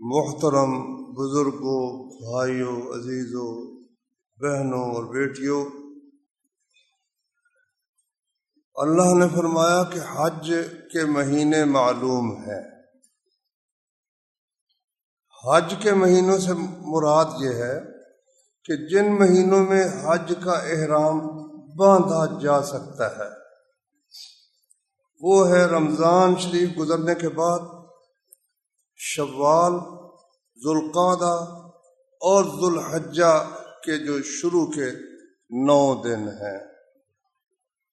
محترم بزرگوں، بھائیوں، عزیزوں، بہنوں اور بیٹیوں، اللہ نے فرمایا کہ حج کے مہینے معلوم ہیں۔ حج کے مہینوں سے مراد یہ ہے کہ جن مہینوں میں حج کا احرام باندھا جا سکتا ہے، وہ ہے رمضان شریف گزرنے کے بعد شوال ذوالقادہ اور ذوالحجہ کے جو شروع کے نو دن ہیں۔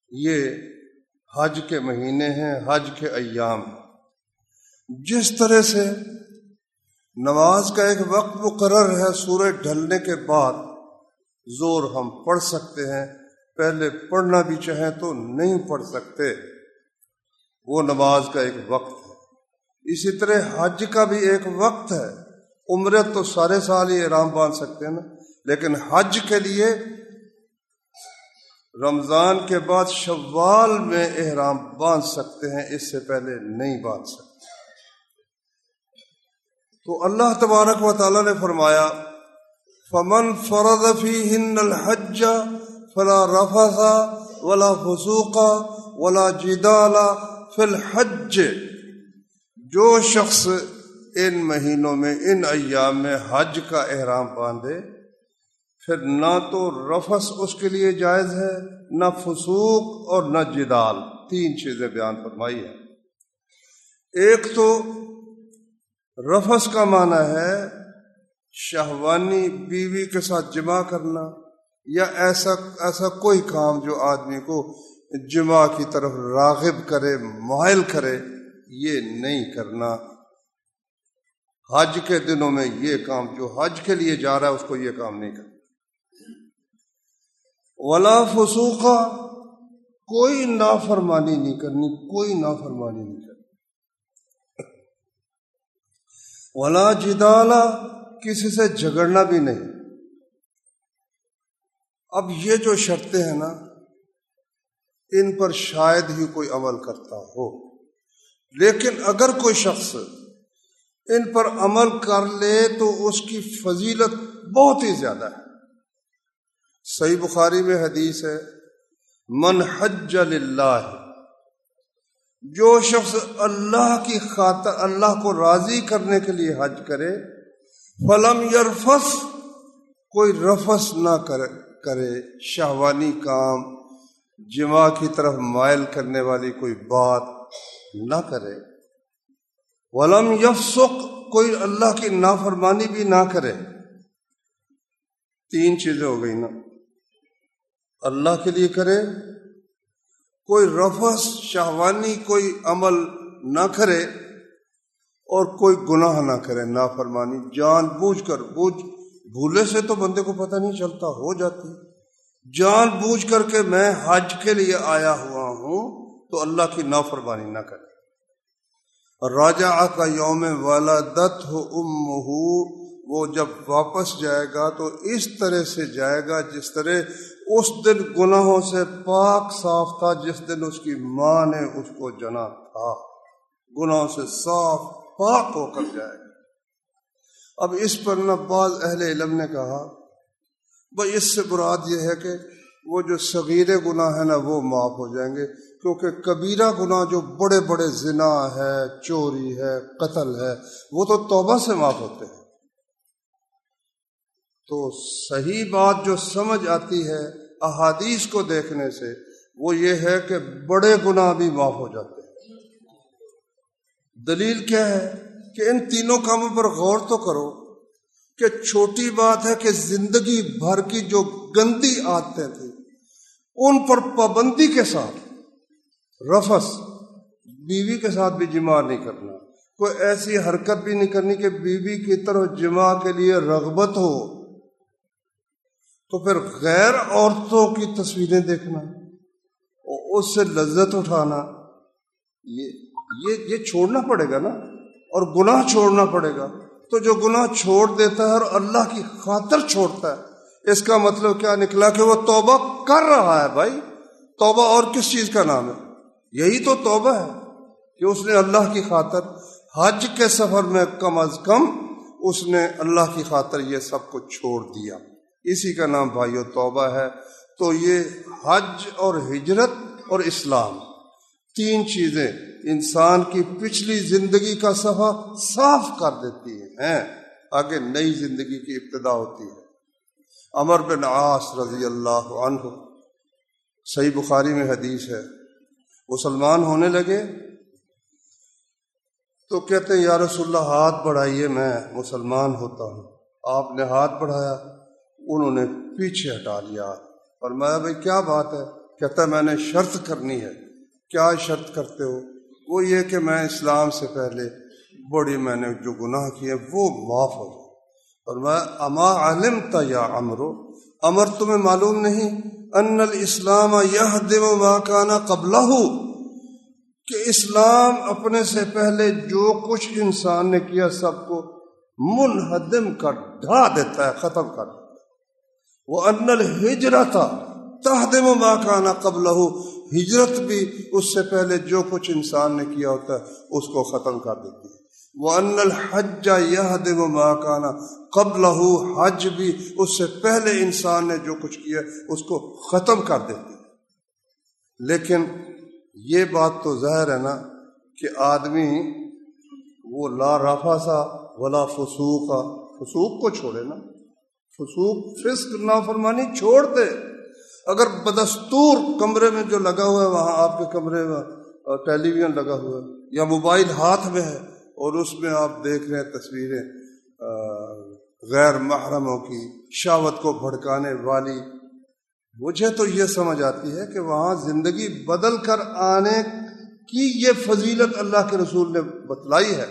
یہ حج کے مہینے ہیں، حج کے ایام۔ جس طرح سے نماز کا ایک وقت مقرر ہے سورج ڈھلنے کے بعد زور ہم پڑھ سکتے ہیں۔ پہلے پڑھنا بھی چاہیں تو نہیں پڑھ سکتے۔ وہ نماز کا ایک وقت ہے۔ اسی طرح حج کا بھی ایک وقت ہے۔ عمرے تو سارے سال ہی احرام باندھ سکتے ہیں نا۔ لیکن حج کے لیے رمضان کے بعد شوال میں احرام باندھ سکتے ہیں، اس سے پہلے نہیں باندھ سکتے۔ تو اللہ تبارک و تعالی نے فرمایا، فمن فرد فی ہند الحج فلا رفا ولا فسوقا ولا جدالا فی الحج جو شخص ان مہینوں میں، ان ایام میں حج کا احرام باندھے، پھر نہ تو رفس اس کے لیے جائز ہے، نہ فسوق اور نہ جدال۔ تین چیزیں بیان فرمائی ہے ایک تو رفس کا معنی ہے شہوانی بیوی کے ساتھ جمع کرنا یا ایسا ایسا کوئی کام جو آدمی کو جمع کی طرف راغب کرے، مائل کرے۔ یہ نہیں کرنا۔ حج کے دنوں میں یہ کام، جو حج کے لیے جا رہا ہے، اس کو یہ کام نہیں کرنا۔ ولا فسوخا کوئی نافرمانی نہیں کرنی، کوئی نافرمانی نہیں کرنی۔ ولا جدالا کسی سے جھگڑنا بھی نہیں۔ اب یہ جو شرطیں ہیں نا، ان پر شاید ہی کوئی عمل کرتا ہو۔ لیکن اگر کوئی شخص ان پر عمل کر لے تو اس کی فضیلت بہت ہی زیادہ ہے۔ صحیح بخاری میں حدیث ہے، من حج اللہ جو شخص اللہ کی خاطر، اللہ کو راضی کرنے کے لیے حج کرے، فلم یرفس، کوئی رفس نہ کرے۔ شہوانی کام جمع کی طرف مائل کرنے والی کوئی بات نہ کرے۔ ولم یفسق، کوئی اللہ کی نافرمانی بھی نہ کرے۔ تین چیزیں ہو گئی نا۔ اللہ کے لیے کرے، کوئی رفس شہوانی، کوئی عمل نہ کرے اور کوئی گناہ نہ کرے، نافرمانی، جان بوجھ کر۔ بوجھ بھولے سے تو بندے کو پتہ نہیں چلتا، ہو جاتی۔ جان بوجھ کر کے میں حج کے لیے آیا ہوا ہوں تو اللہ کی نافرمانی نہ کرے۔ راجا کا یوم والا دت ہو ام وہ جب واپس جائے گا تو اس طرح سے جائے گا جس طرح اس دن گناہوں سے پاک صاف تھا، جس دن اس کی ماں نے اس کو جنا تھا گناہوں سے صاف پاک ہو کر جائے گا۔ اب اس پر نہ بعض اہل علم نے کہا، بھائی اس سے براد یہ ہے کہ وہ جو صغیر گناہ ہے نا، وہ معاف ہو جائیں گے۔ کیونکہ کبیرہ گناہ جو بڑے بڑے زنا ہے، چوری ہے، قتل ہے، وہ تو توبہ سے معاف ہوتے ہیں۔ تو صحیح بات جو سمجھ آتی ہے احادیث کو دیکھنے سے، وہ یہ ہے کہ بڑے گناہ بھی معاف ہو جاتے ہیں۔ دلیل کیا ہے کہ ان تینوں کاموں پر غور تو کرو کہ چھوٹی بات ہے کہ زندگی بھر کی جو گندی عادتیں تھیں، ان پر پابندی کے ساتھ رفس، بیوی کے ساتھ بھی جمع نہیں کرنا۔ کوئی ایسی حرکت بھی نہیں کرنی کہ بیوی کی طرف جمع کے لیے رغبت ہو۔ تو پھر غیر عورتوں کی تصویریں دیکھنا، اس سے لذت اٹھانا، یہ یہ یہ چھوڑنا پڑے گا نا۔ اور گناہ چھوڑنا پڑے گا۔ تو جو گناہ چھوڑ دیتا ہے اور اللہ کی خاطر چھوڑتا ہے، اس کا مطلب کیا نکلا کہ وہ توبہ کر رہا ہے بھائی۔ توبہ اور کس چیز کا نام ہے؟ یہی تو توبہ ہے کہ اس نے اللہ کی خاطر حج کے سفر میں کم از کم اس نے اللہ کی خاطر یہ سب کو چھوڑ دیا۔ اسی کا نام بھائیو توبہ ہے۔ تو یہ حج اور ہجرت اور اسلام تین چیزیں انسان کی پچھلی زندگی کا صفحہ صاف کر دیتی ہیں۔ آگے نئی زندگی کی ابتدا ہوتی ہے۔ امر بن عاص رضی اللہ عنہ، صحیح بخاری میں حدیث ہے۔ مسلمان ہونے لگے۔ تو کہتے ہیں، یا رسول اللہ، ہاتھ بڑھائیے، میں مسلمان ہوتا ہوں۔ آپ نے ہاتھ بڑھایا، انہوں نے پیچھے ہٹا لیا۔ اور میں بھائی، کیا بات ہے؟ کہتا ہے، میں نے شرط کرنی ہے۔ کیا شرط کرتے ہو؟ وہ یہ کہ میں اسلام سے پہلے بڑی میں نے جو گناہ کیے، وہ معاف ہو اور میں اما عالم تا یا امرو امر تمہیں معلوم نہیں۔ ان الاسلام یہ دیو ماکانہ قبل کہ اسلام اپنے سے پہلے جو کچھ انسان نے کیا سب کو منہدم کر ڈھا دیتا ہے، ختم کر دیتا ہے۔ وہ ان الحجرت تہدم ماکانہ قبل ہجرت بھی اس سے پہلے جو کچھ انسان نے کیا ہوتا ہے، اس کو ختم کر دیتی ہے۔ وہ ان الحج یہ دم ماکانہ قبل حج بھی اس سے پہلے انسان نے جو کچھ کیا اس کو ختم کر دیتے لیکن یہ بات تو ظاہر ہے نا کہ آدمی وہ لا رفا سا ولا فسوق فسوق کو چھوڑے نا۔ فسوق، فسق، نافرمانی چھوڑ دے اگر بدستور کمرے میں جو لگا ہوا ہے، وہاں آپ کے کمرے میں ٹیلی ویژن لگا ہوا ہے یا موبائل ہاتھ میں ہے اور اس میں آپ دیکھ رہے ہیں تصویریں غیر محرموں کی شاوت کو بھڑکانے والی۔ مجھے تو یہ سمجھ آتی ہے کہ وہاں زندگی بدل کر آنے کی یہ فضیلت اللہ کے رسول نے بتلائی ہے۔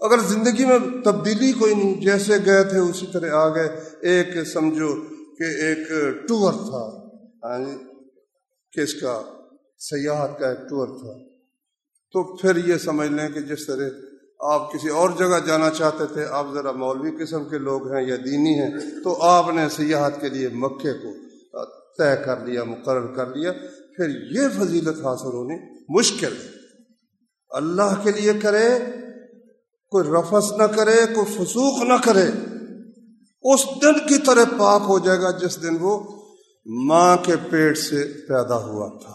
اگر زندگی میں تبدیلی کوئی نہیں، جیسے گئے تھے، اسی طرح آ گئے۔ ایک سمجھو کہ ایک ٹور تھا یعنی کس کا سیاحت کا ایک ٹور تھا۔ تو پھر یہ سمجھ لیں کہ جس طرح آپ کسی اور جگہ جانا چاہتے تھے، آپ ذرا مولوی قسم کے لوگ ہیں یا دینی ہیں، تو آپ نے سیاحت کے لیے مکے کو طے کر لیا، مقرر کر لیا۔ پھر یہ فضیلت حاصل ہونی مشکل ہے۔ اللہ کے لیے کرے، کوئی رفس نہ کرے، کوئی فسوق نہ کرے، اس دن کی طرح پاک ہو جائے گا جس دن وہ ماں کے پیٹ سے پیدا ہوا تھا۔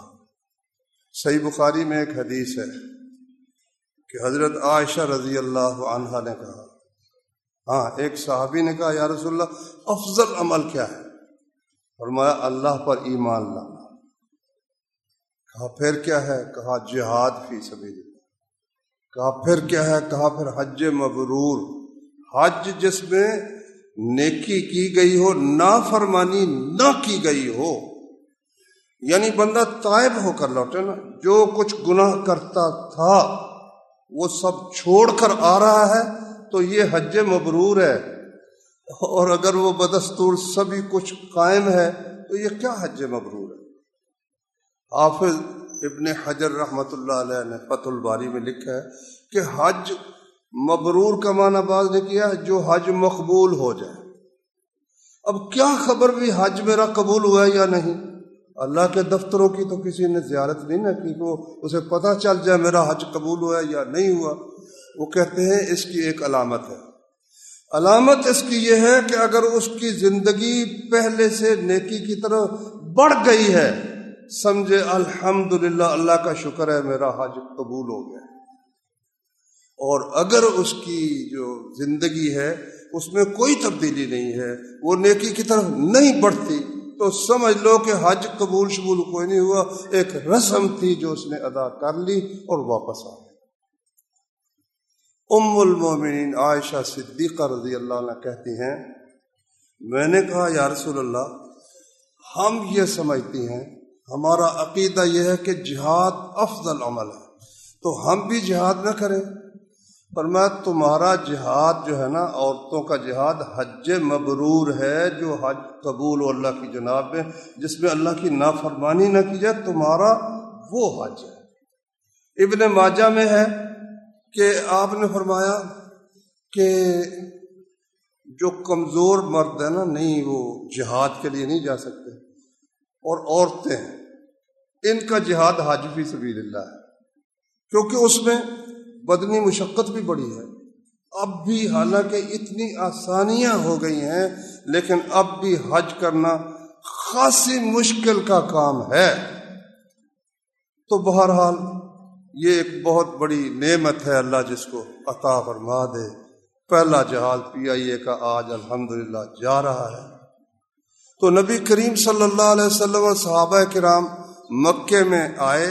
صحیح بخاری میں ایک حدیث ہے۔ کہ حضرت عائشہ رضی اللہ عنہا نے کہا ہاں ایک صحابی نے کہا، یا رسول اللہ، افضل عمل کیا ہے؟ فرمایا، اللہ پر ایمان لانا۔ کہا، پھر کیا ہے؟ کہا، جہاد فی سبیل کہا، پھر کیا ہے؟ کہا، پھر حج مبرور۔ حج جس میں نیکی کی گئی ہو، نافرمانی نہ کی گئی ہو۔ یعنی بندہ طائب ہو کر لوٹے نا، جو کچھ گناہ کرتا تھا وہ سب چھوڑ کر آ رہا ہے تو یہ حج مبرور ہے۔ اور اگر وہ بدستور سبھی کچھ قائم ہے تو یہ کیا حج مبرور ہے؟ حافظ ابن حجر رحمۃ اللہ علیہ نے فتح الباری میں لکھا ہے کہ حج مبرور کا معنی باز نے کیا جو حج مقبول ہو جائے۔ اب کیا خبر بھی حج میرا قبول ہوا ہے یا نہیں؟ اللہ کے دفتروں کی تو کسی نے زیارت نہیں نہ کی، وہ اسے پتہ چل جائے میرا حج قبول ہوا ہے یا نہیں ہوا۔ وہ کہتے ہیں اس کی ایک علامت ہے۔ علامت اس کی یہ ہے کہ اگر اس کی زندگی پہلے سے نیکی کی طرف بڑھ گئی ہے، سمجھے الحمد اللہ کا شکر ہے میرا حج قبول ہو گیا۔ اور اگر اس کی جو زندگی ہے، اس میں کوئی تبدیلی نہیں ہے، وہ نیکی کی طرف نہیں بڑھتی۔ تو سمجھ لو کہ حج قبول شبول کوئی نہیں ہوا، ایک رسم تھی جو اس نے ادا کر لی اور واپس آ گئی ام المومنین عائشہ صدیقہ رضی اللہ عنہ کہتی ہیں، میں نے کہا، یا رسول اللہ، ہم یہ سمجھتی ہیں، ہمارا عقیدہ یہ ہے کہ جہاد افضل عمل ہے، تو ہم بھی جہاد نہ کریں۔ پر میں تمہارا جہاد جو ہے نا عورتوں کا جہاد حج مبرور ہے، جو حج قبول و اللہ کی جناب میں، جس میں اللہ کی نافرمانی نہ کی جائے، تمہارا وہ حج ہے۔ ابن ماجہ میں ہے کہ آپ نے فرمایا کہ جو کمزور مرد ہے نا، نہیں، وہ جہاد کے لیے نہیں جا سکتے۔ اور عورتیں، ان کا جہاد حاجفی سبیل اللہ ہے۔ کیونکہ اس میں بدنی مشقت بھی بڑی ہے۔ اب بھی حالانکہ اتنی آسانیاں ہو گئی ہیں، لیکن اب بھی حج کرنا خاصی مشکل کا کام ہے۔ تو بہرحال یہ ایک بہت بڑی نعمت ہے اللہ جس کو عطا فرما دے۔ پہلا جہاز پی آئی اے کا آج الحمدللہ جا رہا ہے۔ تو نبی کریم صلی اللہ علیہ وسلم اور صحابہ کرام مکے میں آئے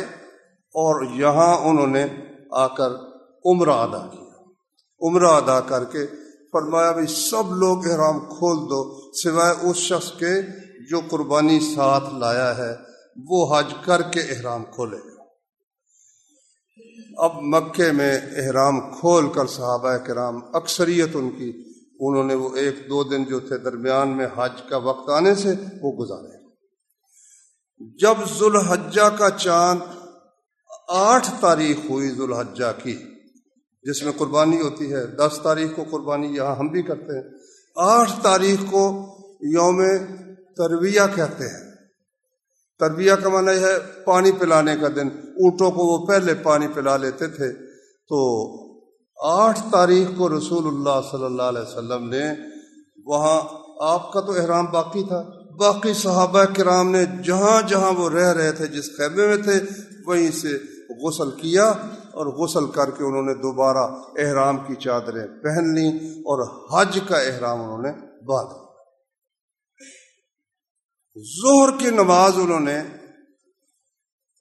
اور یہاں انہوں نے آ کر عمرہ ادا کیا۔ عمرہ ادا کر کے فرمایا بھائی سب لوگ احرام کھول دو، سوائے اس شخص کے جو قربانی ساتھ لایا ہے، وہ حج کر کے احرام کھولے۔ اب مکے میں احرام کھول کر صحابہ کرام اکثریت ان کی، انہوں نے وہ ایک دو دن جو تھے درمیان میں حج کا وقت آنے سے وہ گزارے۔ جب ذوالحجہ کا چاند آٹھ تاریخ ہوئی ذوالحجہ کی جس میں قربانی ہوتی ہے، دس تاریخ کو قربانی یہاں ہم بھی کرتے ہیں۔ آٹھ تاریخ کو یوم تربیہ کہتے ہیں۔ تربیہ کا معنی ہے پانی پلانے کا دن۔ اونٹوں کو وہ پہلے پانی پلا لیتے تھے۔ تو آٹھ تاریخ کو رسول اللہ صلی اللہ علیہ وسلم نے وہاں، آپ کا تو احرام باقی تھا۔ باقی صحابہ کرام نے جہاں جہاں وہ رہ رہے تھے، جس خیمے میں تھے، وہیں سے غسل کیا اور غسل کر کے انہوں نے دوبارہ احرام کی چادریں پہن لی اور حج کا احرام انہوں نے باندھ زہر کی نماز انہوں نے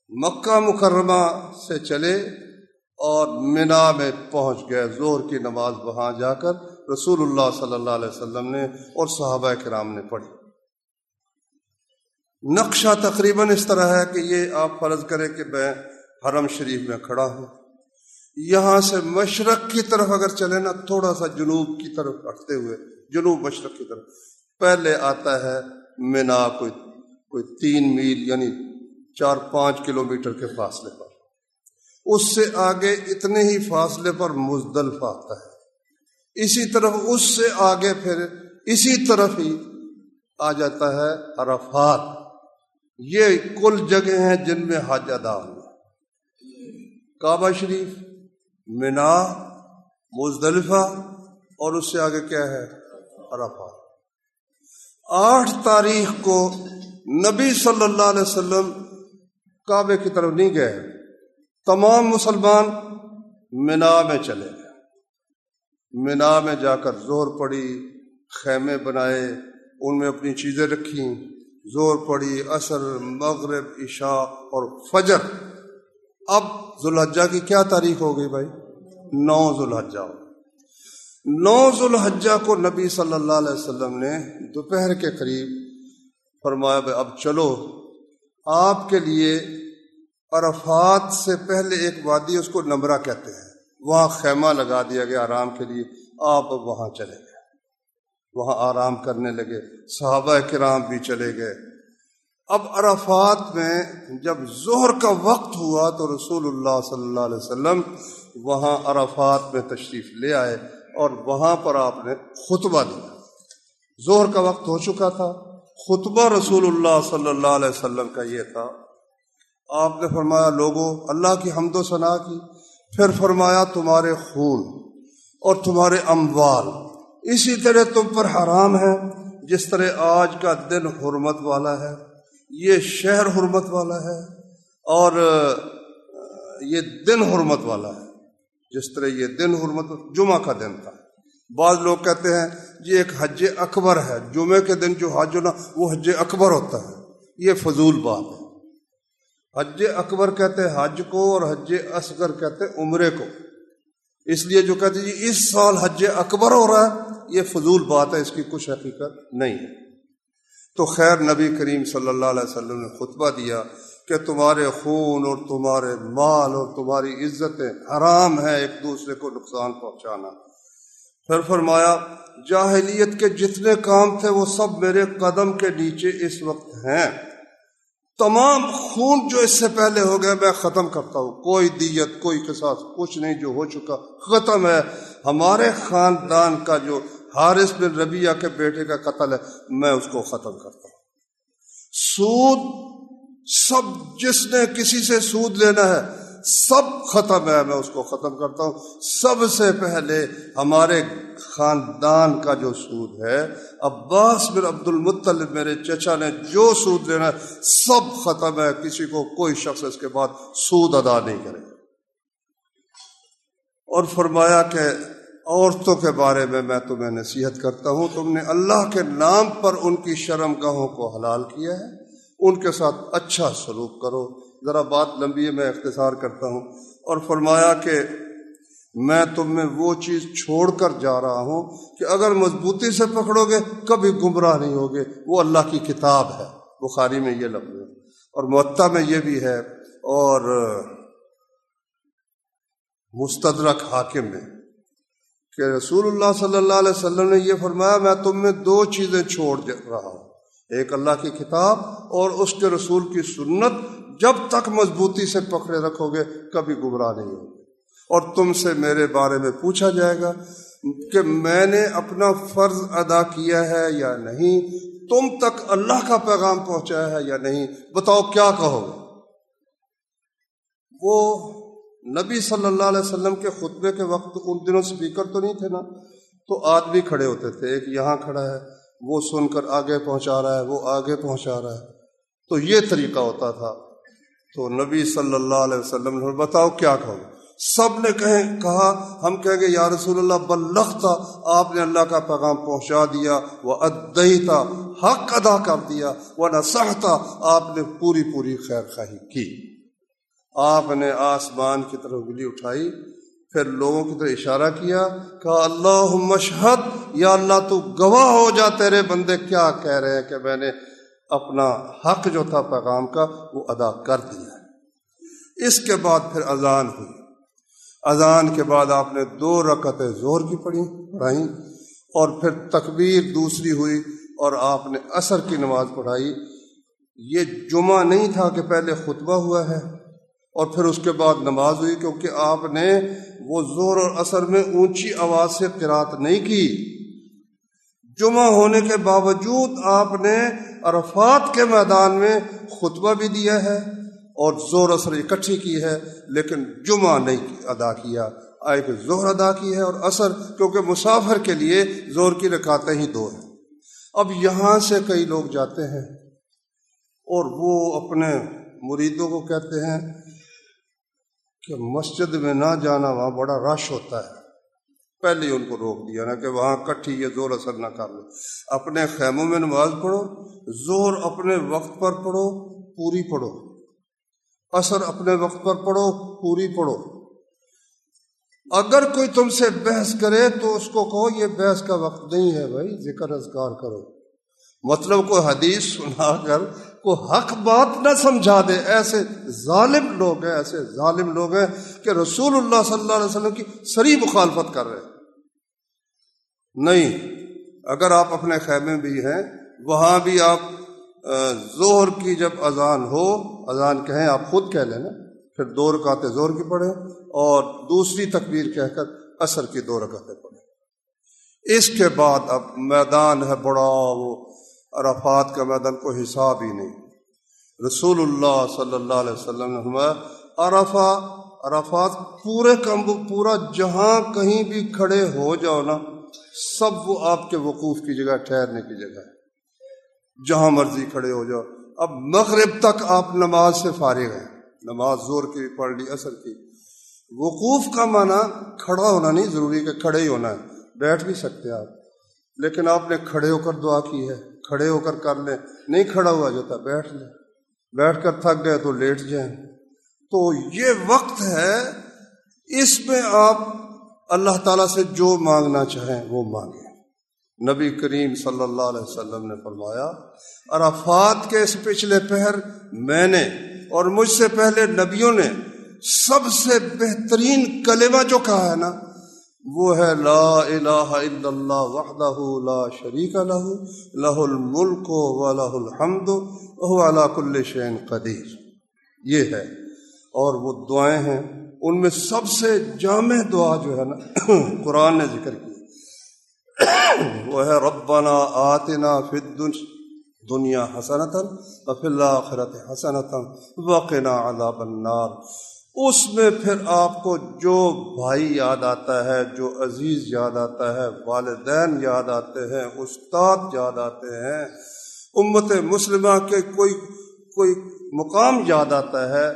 مکہ مکرمہ سے چلے اور مینا میں پہنچ گئے۔ زہر کی نماز وہاں جا کر رسول اللہ صلی اللہ علیہ وسلم نے اور صحابہ کرام نے پڑھی۔ نقشہ تقریباً اس طرح ہے کہ یہ آپ فرض کریں کہ میں حرم شریف میں کھڑا ہوں۔ یہاں سے مشرق کی طرف اگر چلے نا، تھوڑا سا جنوب کی طرف ہٹتے ہوئے، جنوب مشرق کی طرف۔ پہلے آتا ہے مینا، کوئی کوئی تین میل یعنی چار، پانچ کلو میٹر کے فاصلے پر۔ اس سے آگے اتنے ہی فاصلے پر مزدلفہ آتا ہے۔ اسی طرف اس سے آگے پھر اسی طرف ہی آ جاتا ہے عرفات۔ یہ کل جگہ ہیں جن میں حج ادا ہوں کعبہ شریف منا مزدلفہ اور اس سے آگے کیا ہے؟ عرفات آٹھ تاریخ کو نبی صلی اللہ علیہ وسلم کعبے کی طرف نہیں گئے، تمام مسلمان منا میں چلے گئے۔ منا میں جا کر زور پڑی، خیمے بنائے، ان میں اپنی چیزیں رکھی زور پڑی اثر مغرب، عشاء اور فجر۔ اب ذوالحجہ کی کیا تاریخ ہو گئی بھائی؟ نو ذوالحجہ نو ذوالحجہ کو نبی صلی اللہ علیہ وسلم نے دوپہر کے قریب فرمایا بھائی، اب چلو، آپ کے لیے عرفات سے پہلے ایک وادی، اس کو نمرہ کہتے ہیں۔ وہاں خیمہ لگا دیا گیا آرام کے لیے۔ آپ وہاں چلے گئے۔ وہاں آرام کرنے لگے۔ صحابہ کرام بھی چلے گئے۔ اب عرفات میں جب ظہر کا وقت ہوا تو رسول اللہ صلی اللہ علیہ وسلم وہاں عرفات میں تشریف لے آئے اور وہاں پر آپ نے خطبہ دیا۔ ظہر کا وقت ہو چکا تھا۔ خطبہ رسول اللہ صلی اللہ علیہ وسلم کا یہ تھا۔ آپ نے فرمایا، لوگوں، اللہ کی حمد و ثناء کی۔ پھر فرمایا، تمہارے خون اور تمہارے اموال اسی طرح تم پر حرام ہے جس طرح آج کا دن حرمت والا ہے۔ یہ شہر حرمت والا ہے اور یہ دن حرمت والا ہے۔ جس طرح یہ دن حرمت جمعہ کا دن تھا۔ بعض لوگ کہتے ہیں یہ ایک حج اکبر ہے۔ جمعے کے دن جو حج ہونا، وہ حج اکبر ہوتا ہے۔ یہ فضول بات ہے۔ حج اکبر کہتے ہیں حج کو اور حج اصغر کہتے ہیں عمرے کو۔ اس لیے جو کہتے ہیں جی اس سال حج اکبر ہو رہا ہے، یہ فضول بات ہے، اس کی کچھ حقیقت نہیں ہے۔ تو خیر نبی کریم صلی اللہ علیہ وسلم نے خطبہ دیا کہ تمہارے خون اور تمہارے مال اور تمہاری عزتیں حرام ہیں ایک دوسرے کو نقصان پہنچانا۔ پھر فرمایا، جاہلیت کے جتنے کام تھے وہ سب میرے قدم کے نیچے اس وقت ہیں۔ تمام خون جو اس سے پہلے ہو گیا میں ختم کرتا ہوں۔ کوئی دیت، کوئی قصاص، کچھ نہیں جو ہو چکا، ختم ہے۔ ہمارے خاندان کا جو حارث بن ربیہ کے بیٹے کا قتل ہے، میں اس کو ختم کرتا ہوں۔ سود، سب جس نے کسی سے سود لینا ہے، سب ختم ہے، میں اس کو ختم کرتا ہوں۔ سب سے پہلے ہمارے خاندان کا جو سود ہے، عباس بن عبد المطلب میرے چچا نے جو سود لینا ہے، سب ختم ہے۔ کسی کو کوئی شخص اس کے بعد سود ادا نہیں کرے اور فرمایا کہ عورتوں کے بارے میں میں تمہیں نصیحت کرتا ہوں، تم نے اللہ کے نام پر ان کی شرم گاہوں کو حلال کیا ہے۔ ان کے ساتھ اچھا سلوک کرو۔ ذرا بات لمبی ہے، میں اختصار کرتا ہوں۔ اور فرمایا کہ میں تم میں وہ چیز چھوڑ کر جا رہا ہوں کہ اگر مضبوطی سے پکڑو گے، کبھی گمراہ نہیں ہوگے۔ وہ اللہ کی کتاب ہے۔ بخاری میں یہ لفظ ہے۔ اور معطا میں یہ بھی ہے۔ اور مستدرک حاکم میں کہ رسول اللہ صلی اللہ علیہ وسلم نے یہ فرمایا، میں تم میں دو چیزیں چھوڑ رہا ہوں۔ ایک اللہ کی کتاب اور اس کے رسول کی سنت۔ جب تک مضبوطی سے پکڑے رکھو گے، کبھی گمراہ نہیں ہوگے اور تم سے میرے بارے میں پوچھا جائے گا کہ میں نے اپنا فرض ادا کیا ہے یا نہیں؟ تم تک اللہ کا پیغام پہنچایا ہے یا نہیں؟ بتاؤ، کیا کہو؟ وہ نبی صلی اللہ علیہ وسلم کے خطبے کے وقت ان دنوں سپیکر تو نہیں تھے نا؟ تو آدمی کھڑے ہوتے تھے، ایک یہاں کھڑا ہے، وہ سن کر آگے پہنچا رہا ہے، وہ آگے پہنچا رہا ہے۔ تو یہ طریقہ ہوتا تھا۔ تو نبی صلی اللہ علیہ وسلم نے بتاؤ کیا کہو؟ سب نے کہیں، کہا، ہم کہیں گے، یا رسول اللہ بلخ تھا آپ نے اللہ کا پیغام پہنچا دیا وہ ادئی تھا حق ادا کر دیا وہ نہ تھا آپ نے پوری پوری خیر خواہی کی۔ آپ نے آسمان کی طرف انگلی اٹھائی، پھر لوگوں کی طرف اشارہ کیا، کہا اللہ مشہد یا اللہ تو گواہ ہو جا، تیرے بندے کیا کہہ رہے ہیں کہ میں نے اپنا حق جو تھا پیغام کا وہ ادا کر دیا اس کے بعد پھر اذان ہوئی۔ اذان کے بعد آپ نے دو رکعتیں زور کی پڑھی، پڑھائیں، اور پھر تکبیر دوسری ہوئی، اور آپ نے عصر کی نماز پڑھائی۔ یہ جمعہ نہیں تھا کہ پہلے خطبہ ہوا ہے۔ اور پھر اس کے بعد نماز ہوئی کیونکہ آپ نے وہ زور اور اثر میں اونچی آواز سے قرات نہیں کی۔ جمعہ ہونے کے باوجود آپ نے عرفات کے میدان میں خطبہ بھی دیا ہے اور زور اثر اکٹھی کی ہے، لیکن جمعہ نہیں ادا کیا۔ ایک زہر ادا کی ہے اور اثر کیونکہ مسافر کے لیے زور کی رکھاتے ہی دو ہیں۔ اب یہاں سے کئی لوگ جاتے ہیں اور وہ اپنے مریدوں کو کہتے ہیں کہ مسجد میں نہ جانا وہاں بڑا رش ہوتا ہے۔ پہلے ہی ان کو روک دیا نا کہ وہاں کٹھی یہ زور اثر نہ کر لو۔ اپنے خیموں میں نماز پڑھو، زور اپنے وقت پر پڑھو، پوری پڑھو۔ اثر اپنے وقت پر پڑھو، پوری پڑھو۔ اگر کوئی تم سے بحث کرے تو اس کو کہو، یہ بحث کا وقت نہیں ہے بھائی، ذکر اذکار کرو۔ مطلب کوئی حدیث سنا کر کو حق بات نہ سمجھا دے۔ ایسے ظالم لوگ ہیں، ایسے ظالم لوگ ہیں کہ رسول اللہ صلی اللہ علیہ وسلم کی سری مخالفت کر رہے ہیں۔ نہیں، اگر آپ اپنے خیمے بھی ہیں، وہاں بھی آپ زہر کی جب اذان ہو، اذان کہیں، آپ خود کہہ لیں نا پھر دو رکاتے زور کی پڑھیں اور دوسری تکبیر کہہ کر اثر کی دو رکاتے پڑھیں۔ اس کے بعد اب میدان ہے بڑا، وہ عرفات کا میدان کو حساب ہی نہیں۔ رسول اللہ صلی اللہ علیہ وسلم نے عرفہ، عرفات پورے کم، پورا جہاں کہیں بھی کھڑے ہو جاؤ نا، سب وہ آپ کے وقوف کی جگہ، ٹھہرنے کی جگہ۔ ہے جہاں مرضی کھڑے ہو جاؤ۔ اب مغرب تک آپ نماز سے فارغ ہیں۔ نماز زور کی پڑھ لی اثر کی۔ وقوف کا معنی کھڑا ہونا نہیں، ضروری کہ کھڑے ہی ہونا ہے۔ بیٹھ بھی سکتے آپ۔ لیکن آپ نے کھڑے ہو کر دعا کی ہے، کھڑے ہو کر کر لیں۔ نہیں کھڑا ہوا جاتا بیٹھ لیں۔ بیٹھ کر تھک گئے تو لیٹ جائیں۔ تو یہ وقت ہے، اس میں آپ اللہ تعالیٰ سے جو مانگنا چاہیں وہ مانگیں۔ نبی کریم صلی اللہ علیہ وسلم نے فرمایا، عرفات کے اس پچھلے پہر میں نے اور مجھ سے پہلے نبیوں نے سب سے بہترین کلمہ جو کہا ہے نا وہ ہے لا الہ الا اللہ وحدہ لا شریک لہ لہ الملک و لہ الحمد وهو على كل شيء قدیر۔ یہ ہے۔ اور وہ دعائیں ہیں۔ ان میں سب سے جامع دعا جو ہے نا، قرآن نے ذکر کی۔ وہ ہے ربنا آتنا فی دنیا حسنتا، وفی الاخرت حسنتا، وقنا عذاب النار۔ اس میں پھر آپ کو جو بھائی یاد آتا ہے، جو عزیز یاد آتا ہے، والدین یاد آتے ہیں، استاد یاد آتے ہیں، امت مسلمہ کے کوئی کوئی مقام یاد آتا ہے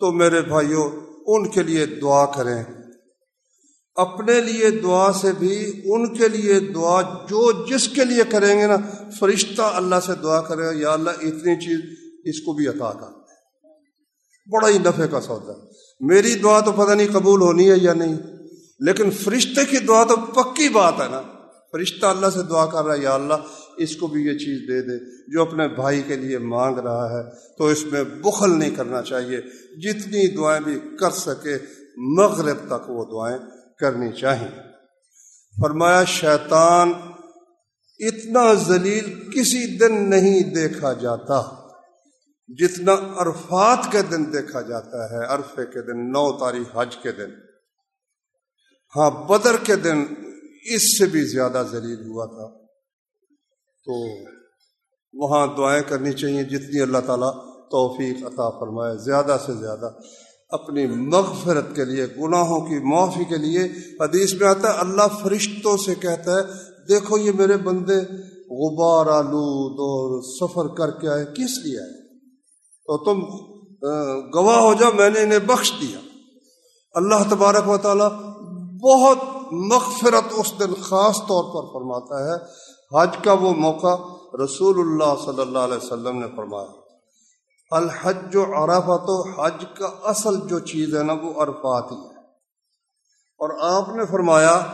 تو میرے بھائیوں ان کے لیے دعا کریں۔ اپنے لیے دعا سے بھی ان کے لیے دعا جو جس کے لیے کریں گے نا، فرشتہ اللہ سے دعا کرے یا اللہ اتنی چیز اس کو بھی عطا کر۔ بڑا ہی نفع کا سودا میری دعا تو پتہ نہیں قبول ہونی ہے یا نہیں۔ لیکن فرشتے کی دعا تو پکی بات ہے نا۔ فرشتہ اللہ سے دعا کر رہا ہے، یا اللہ، اس کو بھی یہ چیز دے دے، جو اپنے بھائی کے لیے مانگ رہا ہے، تو اس میں بخل نہیں کرنا چاہیے۔ جتنی دعائیں بھی کر سکے، مغرب تک وہ دعائیں کرنی چاہیے۔ فرمایا، شیطان اتنا ذلیل کسی دن نہیں دیکھا جاتا۔ جتنا عرفات کے دن دیکھا جاتا ہے، عرفے کے دن، نو تاریخ حج کے دن۔ ہاں بدر کے دن اس سے بھی زیادہ ذلیل ہوا تھا۔ تو وہاں دعائیں کرنی چاہیے، جتنی اللہ تعالیٰ توفیق عطا فرمائے، زیادہ سے زیادہ اپنی مغفرت کے لیے، گناہوں کی معافی کے لیے۔ حدیث میں آتا ہے، اللہ فرشتوں سے کہتا ہے، دیکھو یہ میرے بندے غبار آلود اور سفر کر کے آئے، کس لیے آئے؟ تو تم گواہ ہو جاؤ، میں نے انہیں بخش دیا۔ اللہ تبارک و تعالی بہت مغفرت اس دن خاص طور پر فرماتا ہے۔ حج کا وہ موقع رسول اللہ صلی اللہ علیہ وسلم نے فرمایا۔ الحج جو عرفات و حج کا اصل جو چیز ہے نا، وہ عرفات ہی ہے۔ اور آپ نے فرمایا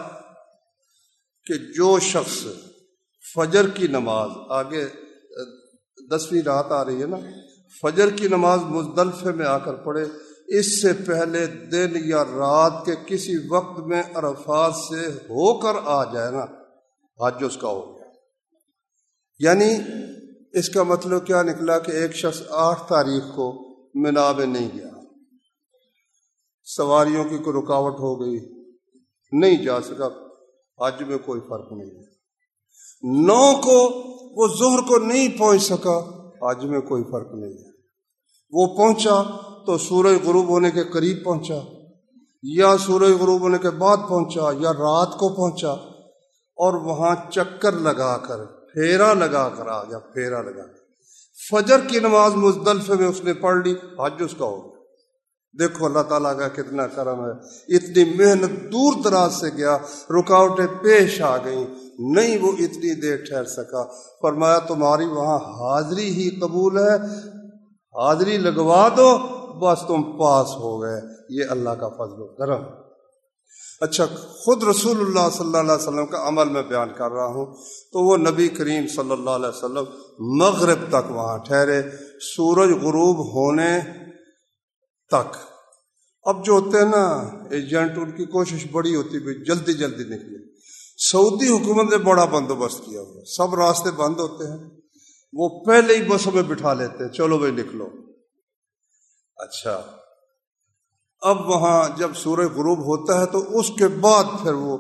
کہ جو شخص فجر کی نماز، آگے دسویں رات آ رہی ہے نا فجر کی نماز مزدلفے میں آ کر پڑھے۔ اس سے پہلے دن یا رات کے کسی وقت میں عرفات سے ہو کر آ جائے نا حج اس کا ہو گیا۔ یعنی اس کا مطلب کیا نکلا کہ ایک شخص آٹھ تاریخ کو مینا میں نہیں گیا۔ سواریوں کی کوئی رکاوٹ ہو گئی، نہیں جا سکا۔ حج میں کوئی فرق نہیں ہے۔ نو کو، وہ زہر کو نہیں پہنچ سکا۔ حج میں کوئی فرق نہیں ہے۔ وہ پہنچا تو سورج غروب ہونے کے قریب پہنچا، یا سورج غروب ہونے کے بعد پہنچا، یا رات کو پہنچا، اور وہاں چکر لگا کر، پھیرا لگا کر آ گیا، پھیرا لگا۔ کر فجر کی نماز مزدلفے میں اس نے پڑھ لی، حج اس کا ہو گیا۔ دیکھو اللہ تعالیٰ کا کتنا کرم ہے۔ اتنی محنت دور دراز سے گیا، رکاوٹیں پیش آ گئیں۔ نہیں وہ اتنی دیر ٹھہر سکا۔ فرمایا، تمہاری وہاں حاضری ہی قبول ہے۔ حاضری لگوا دو، بس تم پاس ہو گئے۔ یہ اللہ کا فضل و کرم۔ اچھا خود رسول اللہ صلی اللہ علیہ وسلم کا عمل میں بیان کر رہا ہوں۔ تو وہ نبی کریم صلی اللہ علیہ وسلم مغرب تک وہاں ٹھہرے، سورج غروب ہونے تک۔ اب جو ہوتے ہیں نا، ایجنٹ، ان کی کوشش بڑی ہوتی ہے جلدی جلدی نکلے۔ سعودی حکومت نے بڑا بندوبست کیا ہوا سب راستے بند ہوتے ہیں۔ وہ پہلے ہی بسوں میں بٹھا لیتے ہیں۔ چلو بھائی نکلو۔ اچھا۔ اب وہاں جب سورج غروب ہوتا ہے تو اس کے بعد پھر وہ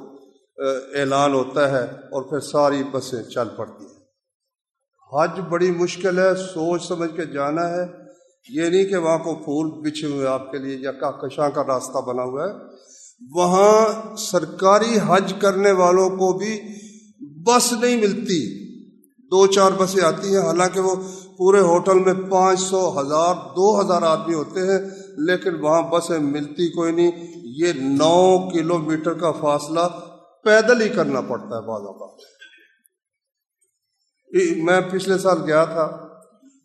اعلان ہوتا ہے اور پھر ساری بسیں چل پڑتی ہیں۔ حج بڑی مشکل ہے۔ سوچ سمجھ کے جانا ہے۔ یہ نہیں کہ وہاں کو پھول بچھے ہوئے آپ کے لیے یا کشاں کا راستہ بنا ہوا ہے۔ وہاں سرکاری حج کرنے والوں کو بھی بس نہیں ملتی۔ دو چار بسیں آتی ہیں، حالانکہ وہ پورے ہوٹل میں پانچ سو ہزار، دو ہزار آدمی ہوتے ہیں، لیکن وہاں بسیں ملتی کوئی نہیں۔ یہ نو کلو میٹر کا فاصلہ پیدل ہی کرنا پڑتا ہے بعضوں کا میں پچھلے سال گیا تھا،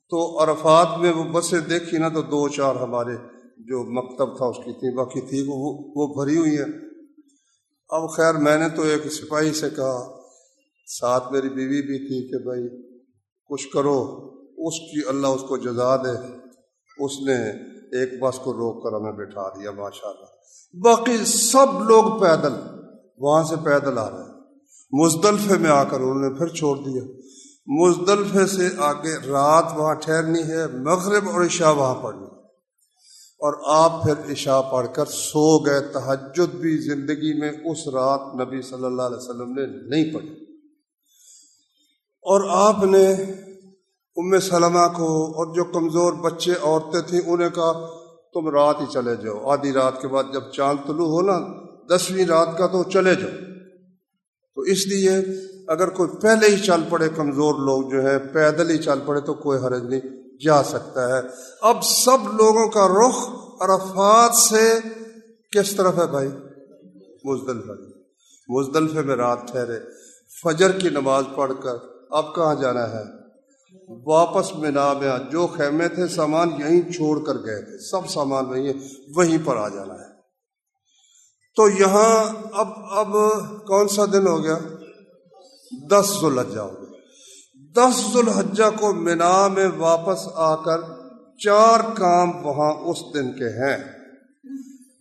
تو عرفات میں وہ بسیں دیکھی نا، تو دو چار ہمارے جو مکتب تھا، اس کی تھی باقی تھی، وہ وہ بھری ہوئی ہیں اب خیر، میں نے تو ایک سپاہی سے کہا، ساتھ میری بیوی بھی تھی کہ بھائی، کچھ کرو، اس کی اللہ اس کو جزا دے۔ اس نے ایک بس کو روک کر ہمیں بٹھا دیا ماشاء اللہ باقی سب لوگ پیدل، وہاں سے پیدل آ رہے ہیں۔ مزدلفے میں آ کر انہوں نے پھر چھوڑ دیا۔ مزدلفے سے آگے رات وہاں ٹھہرنی ہے، مغرب اور عشاء وہاں پڑھنی۔ اور آپ پھر عشاء پڑھ کر سو گئے۔ تحجد بھی زندگی میں اس رات نبی صلی اللہ علیہ وسلم نے نہیں پڑھی۔ اور آپ نے ام سلمہ کو اور جو کمزور بچے عورتیں تھیں، انہیں کہا، تم رات ہی چلے جاؤ۔ آدھی رات کے بعد جب چاند طلوع ہو نا دسویں رات کا تو چلے جاؤ۔ تو اس لیے اگر کوئی پہلے ہی چل پڑے کمزور لوگ جو ہے پیدل ہی چل پڑے تو کوئی حرج نہیں۔ جا سکتا ہے۔ اب سب لوگوں کا رخ عرفات سے کس طرف ہے بھائی؟ مزدلفہ۔ مزدلفے میں رات ٹھہرے۔ فجر کی نماز پڑھ کر اب کہاں جانا ہے؟ واپس منا میں جو خیمے تھے سامان یہیں چھوڑ کر گئے تھے۔ سب سامان وہیں وہیں پر آ جانا ہے۔ تو یہاں اب اب کون سا دن ہو گیا؟ دس ذوالحجہ۔ ہو گیا دس ذوالحجہ کو منا میں واپس آ کر چار کام وہاں اس دن کے ہیں۔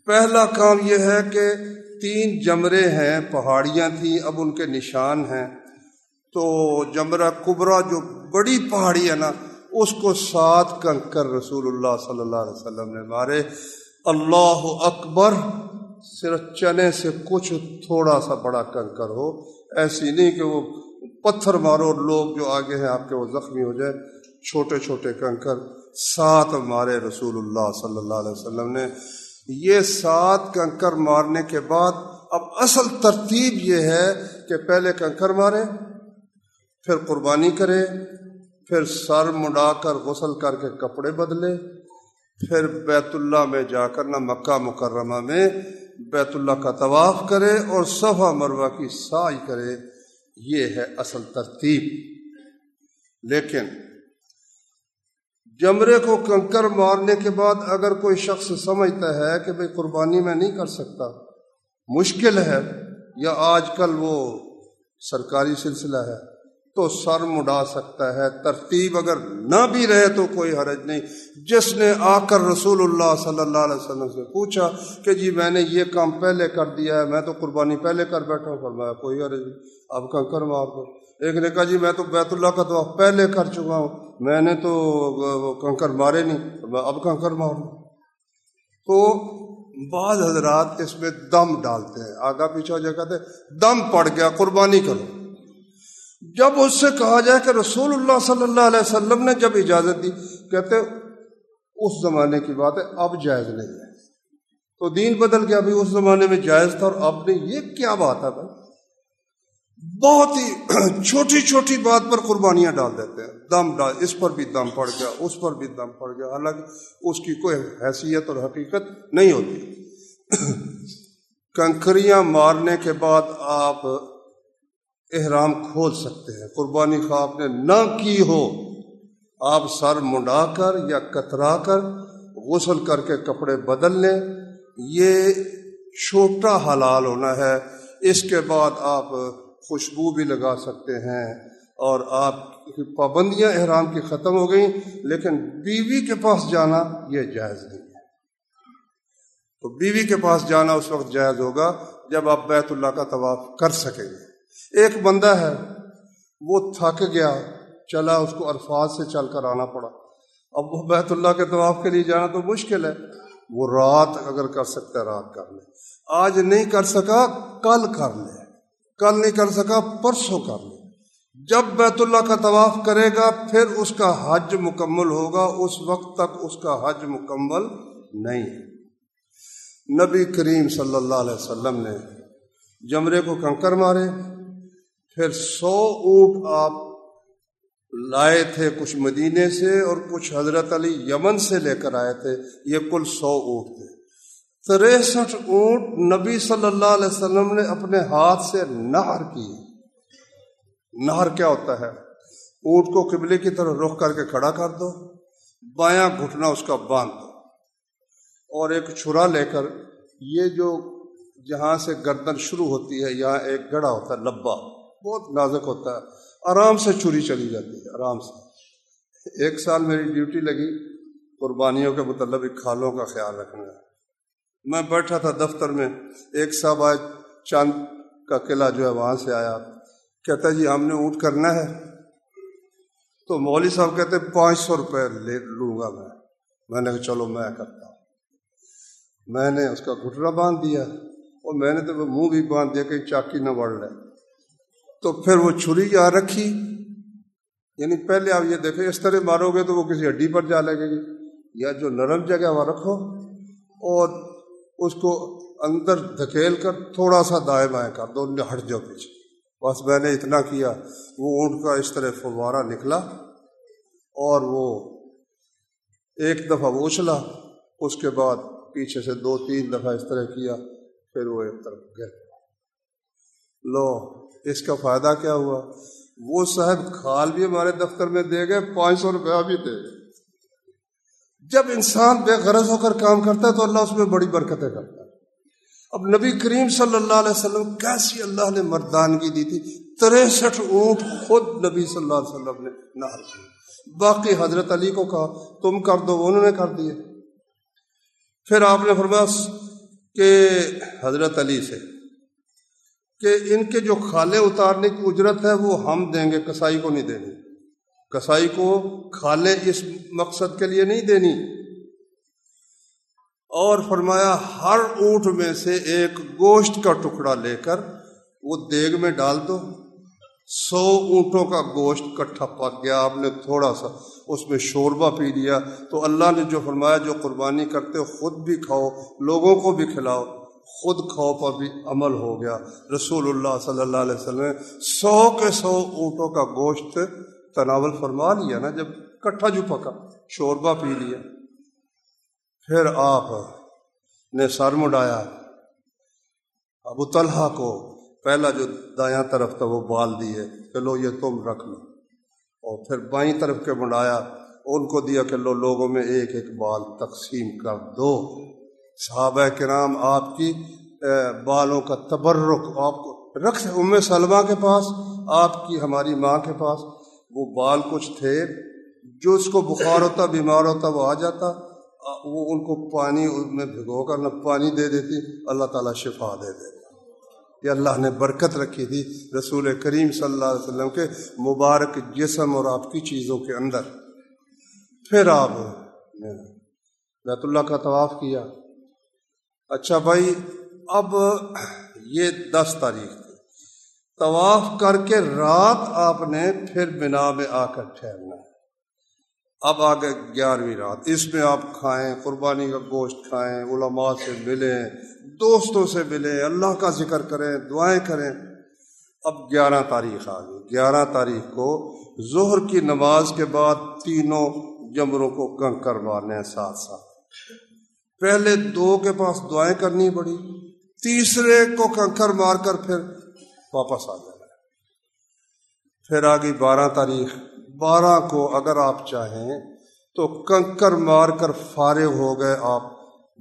پہلا کام یہ ہے کہ تین جمرے ہیں، پہاڑیاں تھیں، اب ان کے نشان ہیں۔ تو جمرہ کبرا جو بڑی پہاڑی ہے نا، اس کو سات کنکر رسول اللہ صلی اللہ علیہ وسلم نے مارے۔ اللہ اکبر، صرف چنے سے کچھ تھوڑا سا بڑا کنکر ہو۔ ایسی نہیں کہ وہ پتھر مارو اور لوگ جو آگے ہیں آپ کے وہ زخمی ہو جائے چھوٹے چھوٹے کنکر سات مارے رسول اللہ صلی اللہ علیہ وسلم نے۔ یہ سات کنکر مارنے کے بعد اب اصل ترتیب یہ ہے کہ پہلے کنکر مارے، پھر قربانی کرے، پھر سر مڈا کر غسل کر کے کپڑے بدلے، پھر بیت اللہ میں جا کر نہ مکہ مکرمہ میں بیت اللہ کا طواف کرے اور صفا مروہ کی سائی کرے۔ یہ ہے اصل ترتیب۔ لیکن جمرے کو کنکر مارنے کے بعد اگر کوئی شخص سمجھتا ہے کہ بھائی قربانی میں نہیں کر سکتا، مشکل ہے۔ یا آج کل وہ سرکاری سلسلہ ہے۔ تو سر مڈا سکتا ہے۔ ترتیب اگر نہ بھی رہے تو کوئی حرج نہیں۔ جس نے آ کر رسول اللہ صلی اللہ علیہ وسلم سے پوچھا کہ جی میں نے یہ کام پہلے کر دیا ہے، میں تو قربانی پہلے کر بیٹھا ہوں، فرمایا کوئی حرج نہیں۔ اب کنکر مار دو ایک نے کہا جی میں تو بیت اللہ کا تو پہلے کر چکا ہوں۔ میں نے تو کنکر مارے نہیں۔ میں اب کنکر مار دوں تو بعض حضرات اس میں دم ڈالتے ہیں۔ آگا پیچھا جو کہتے دم پڑ گیا، قربانی کرو۔ جب اس سے کہا جائے کہ رسول اللہ صلی اللہ علیہ وسلم نے جب اجازت دی، کہتے اس زمانے کی بات ہے، اب جائز نہیں ہے۔ تو دین بدل گیا، ابھی اس زمانے میں جائز تھا اور اب نہیں۔ یہ کیا بات ہے بھائی؟ بہت ہی چھوٹی چھوٹی بات پر قربانیاں ڈال دیتے ہیں۔ دم ڈال، اس پر بھی دم پڑ گیا، اس پر بھی دم پڑ گیا۔ حالانکہ اس کی کوئی حیثیت اور حقیقت نہیں ہوتی۔ کنکریاں مارنے کے بعد آپ احرام کھول سکتے ہیں۔ قربانی خواہ آپ نے نہ کی ہو، آپ سر منڈا کر یا کترا کر، غسل کر کے کپڑے بدل لیں۔ یہ چھوٹا حلال ہونا ہے۔ اس کے بعد آپ خوشبو بھی لگا سکتے ہیں اور آپ کی پابندیاں احرام کی ختم ہو گئیں، لیکن بیوی کے پاس جانا یہ جائز نہیں ہے۔ تو بیوی کے پاس جانا اس وقت جائز ہوگا جب آپ بیت اللہ کا طواف کر سکیں گے۔ ایک بندہ ہے، وہ تھک گیا، چلا اس کو الفاظ سے چل کر آنا پڑا۔ اب وہ بیت اللہ کے طواف کے لیے جانا تو مشکل ہے۔ وہ رات اگر کر سکتا ہے، رات کر لے۔ آج نہیں کر سکا، کل کر لے۔ کل نہیں کر سکا، پرسوں کر لے۔ جب بیت اللہ کا طواف کرے گا، پھر اس کا حج مکمل ہوگا۔ اس وقت تک اس کا حج مکمل نہیں ہے۔ نبی کریم صلی اللہ علیہ وسلم نے جمرے کو کنکر مارے۔ پھر سو اونٹ آپ لائے تھے کچھ مدینے سے اور کچھ حضرت علی یمن سے لے کر آئے تھے، یہ کل سو اونٹ تھے۔ تریسٹھ اونٹ نبی صلی اللہ علیہ وسلم نے اپنے ہاتھ سے نہر کی۔ نہر کیا ہوتا ہے؟ اونٹ کو قبلے کی طرف رخ کر کے کھڑا کر دو، بایاں گھٹنا اس کا باندھ دو۔ اور ایک چھرا لے کر، یہ جو جہاں سے گردن شروع ہوتی ہے، یہاں ایک گڑا ہوتا ہے، لبا۔ بہت نازک ہوتا ہے۔ آرام سے چھری چلی جاتی ہے، آرام سے۔ ایک سال میری ڈیوٹی لگی، قربانیوں کے مطلب کھالوں کا خیال رکھنا ہے میں بیٹھا تھا دفتر میں، ایک صاحب آج چاند کا قلعہ جو ہے وہاں سے آیا۔ کہتا جی ہم نے اونٹ کرنا ہے۔ تو مولوی صاحب کہتے پانچ سو روپے لے لوں گا میں۔ میں نے کہا، چلو، میں کرتا ہوں۔ میں نے اس کا گھٹنا باندھ دیا۔ اور میں نے تو وہ منہ بھی باندھ دیا کہ چاکی نہ بڑھ لے۔ تو پھر وہ چھری یہاں رکھی۔ یعنی پہلے آپ یہ دیکھیں، اس طرح مارو گے تو وہ کسی ہڈی پر جا لگے گی یا جو نرم جگہ وہاں رکھو اور اس کو اندر دھکیل کر تھوڑا سا دائیں بائیں کر دو ہٹ جاؤ پیچھے۔ بس میں نے اتنا کیا، وہ اونٹ کا اس طرح فوارہ نکلا اور وہ ایک دفعہ وہ اچھلا، اس کے بعد پیچھے سے دو تین دفعہ اس طرح کیا، پھر وہ ایک طرف گر لو اس کا فائدہ کیا ہوا؟ وہ صاحب کھال بھی ہمارے دفتر میں دے گئے، پانچ سو روپیہ بھی دے۔ گئے جب انسان بے غرض ہو کر کام کرتا ہے تو اللہ اس میں بڑی برکتیں کرتا ہے۔ اب نبی کریم صلی اللہ علیہ وسلم کیسی اللہ نے مردانگی دی تھی۔ تریسٹھ اونٹ خود نبی صلی اللہ علیہ وسلم نے نہر کی۔ باقی حضرت علی کو کہا، تم کر دو انہوں نے کر دیے۔ پھر آپ نے فرمایا کہ حضرت علی سے کہ ان کے جو کھالے اتارنے کی اجرت ہے وہ ہم دیں گے، کسائی کو نہیں دینی۔ کسائی کو کھالے اس مقصد کے لیے نہیں دینی۔ اور فرمایا، ہر اونٹ میں سے ایک گوشت کا ٹکڑا لے کر وہ دیگ میں ڈال دو۔ سو اونٹوں کا گوشت کٹھا پک گیا، آپ نے تھوڑا سا اس میں شوربہ پی لیا۔ تو اللہ نے جو فرمایا، جو قربانی کرتے خود بھی کھاؤ، لوگوں کو بھی کھلاؤ۔ خود کھاؤ پر بھی عمل ہو گیا۔ رسول اللہ صلی اللہ علیہ وسلم سو کے سو اونٹوں کا گوشت تناول فرما لیا نا، جب کٹھا جو پکا، شوربہ پی لیا۔ پھر آپ نے سر مڈایا۔ ابو طلحہ کو پہلا جو دایاں طرف تھا، وہ بال دیے۔ چلو یہ تم رکھ لو۔ اور پھر بائیں طرف کے مڈایا۔ ان کو دیا کہ لو، لوگوں میں ایک ایک بال تقسیم کر دو۔ صحابہ کرام آپ کی بالوں کا تبرک آپ کو رکھ ام سلمہ کے پاس، آپ کی ہماری ماں کے پاس۔ وہ بال کچھ تھے جو اس کو بخار ہوتا، بیمار ہوتا، وہ آ جاتا۔ وہ ان کو پانی میں بھگو کر نہ پانی دے دیتی، اللہ تعالیٰ شفا دے دیتا۔ یہ اللہ نے برکت رکھی تھی رسول کریم صلی اللہ علیہ وسلم کے مبارک جسم اور آپ کی چیزوں کے اندر۔ پھر آپ نے بیت اللہ کا طواف کیا۔ اچھا بھائی، اب یہ دس تاریخ تھی۔ طواف کر کے رات آپ نے پھر بنا میں آ کر ٹھہرنا ہے۔ اب آگے گیارہویں رات۔ اس میں آپ کھائیں، قربانی کا گوشت کھائیں، علماء سے ملیں، دوستوں سے ملیں، اللہ کا ذکر کریں، دعائیں کریں۔ اب گیارہ تاریخ آ گئی۔ گیارہ تاریخ کو ظہر کی نماز کے بعد تینوں جمروں کو کنکر مارنے ہیں ساتھ ساتھ۔ پہلے دو کے پاس دعائیں کرنی پڑی، تیسرے کو کنکر مار کر پھر واپس آ جانا۔ پھر آ گئی بارہ تاریخ، بارہ کو اگر آپ چاہیں تو کنکر مار کر فارغ ہو گئے، آپ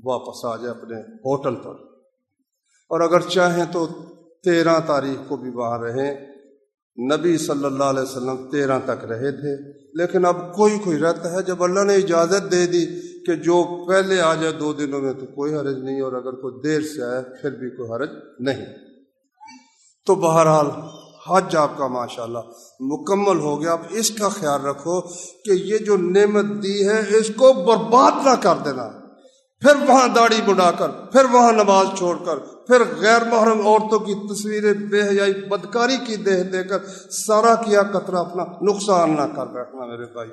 واپس آ جائیں اپنے ہوٹل پر۔ اور اگر چاہیں تو تیرہ تاریخ کو بھی وہاں رہیں۔ نبی صلی اللہ علیہ وسلم تیرہ تک رہے تھے، لیکن اب کوئی کوئی رہتا ہے جب اللہ نے اجازت دے دی کہ جو پہلے آ جائے دو دنوں میں تو کوئی حرج نہیں، اور اگر کوئی دیر سے آئے پھر بھی کوئی حرج نہیں۔ تو بہرحال حج آپ کا ماشاء اللہ مکمل ہو گیا۔ اب اس کا خیال رکھو کہ یہ جو نعمت دی ہے، اس کو برباد نہ کر دینا۔ پھر وہاں داڑھی بڑھا کر، پھر وہاں نماز چھوڑ کر، پھر غیر محرم عورتوں کی تصویریں بے حیائی بدکاری کی دیہ دے کر سارا کیا قطرہ اپنا نقصان نہ کر بیٹھنا ہاں میرے بھائی۔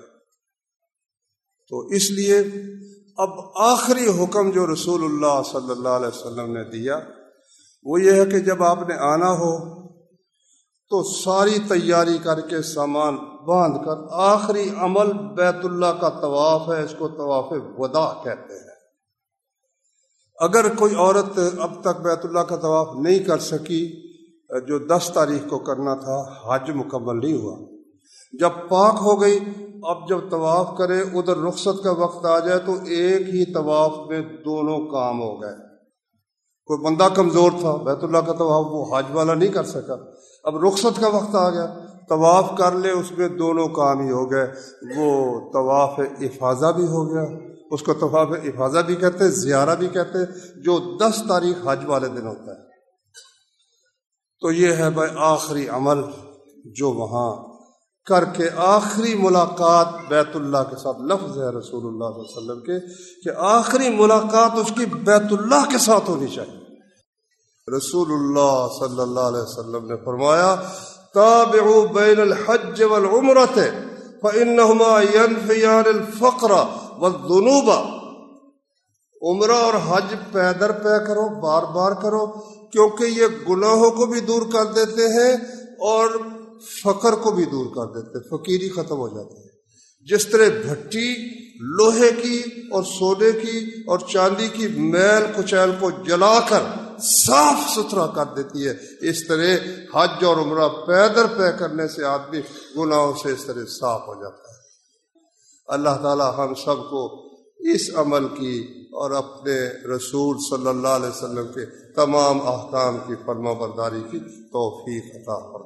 تو اس لیے اب آخری حکم جو رسول اللہ صلی اللہ علیہ وسلم نے دیا، وہ یہ ہے کہ جب آپ نے آنا ہو تو ساری تیاری کر کے سامان باندھ کر آخری عمل بیت اللہ کا طواف ہے، اس کو طواف ودا کہتے ہیں۔ اگر کوئی عورت اب تک بیت اللہ کا طواف نہیں کر سکی، جو دس تاریخ کو کرنا تھا، حج مکمل نہیں ہوا۔ جب پاک ہو گئی اب جب طواف کرے، ادھر رخصت کا وقت آ جائے تو ایک ہی طواف میں دونوں کام ہو گئے۔ کوئی بندہ کمزور تھا، بیت اللہ کا طواف وہ حج والا نہیں کر سکا۔ اب رخصت کا وقت آ گیا، طواف کر لے، اس میں دونوں کام ہی ہو گئے۔ وہ طواف افاظہ بھی ہو گیا۔ اس کو طواف افاظہ بھی کہتے ہیں، زیارہ بھی کہتے ہیں، جو دس تاریخ حج والے دن ہوتا ہے۔ تو یہ ہے بھائی آخری عمل جو وہاں کر کے آخری ملاقات بیت اللہ کے ساتھ. لفظ ہے رسول اللہ صلی اللہ علیہ وسلم کے کہ آخری ملاقات اس کی بیت اللہ کے ساتھ ہونی چاہیے. رسول اللہ صلی اللہ علیہ وسلم نے فرمایا، تابعوا بین الحج والعمرت فإنهما ينفيان الفقر والذنوب. عمرہ اور حج پیدر پے کرو، بار بار کرو، کیونکہ یہ گناہوں کو بھی دور کر دیتے ہیں اور فقر کو بھی دور کر دیتے فقیری ختم ہو جاتی ہے جس طرح بھٹی لوہے کی اور سونے کی اور چاندی کی میل کچیل کو جلا کر صاف ستھرا کر دیتی ہے، اس طرح حج اور عمرہ پیدر پے کرنے سے آدمی گناہوں سے اس طرح صاف ہو جاتا ہے۔ اللہ تعالی ہم سب کو اس عمل کی اور اپنے رسول صلی اللہ علیہ وسلم کے تمام احکام کی فرما برداری کی توفیق عطا فرما